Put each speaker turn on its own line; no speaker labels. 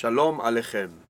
שלום עליכם.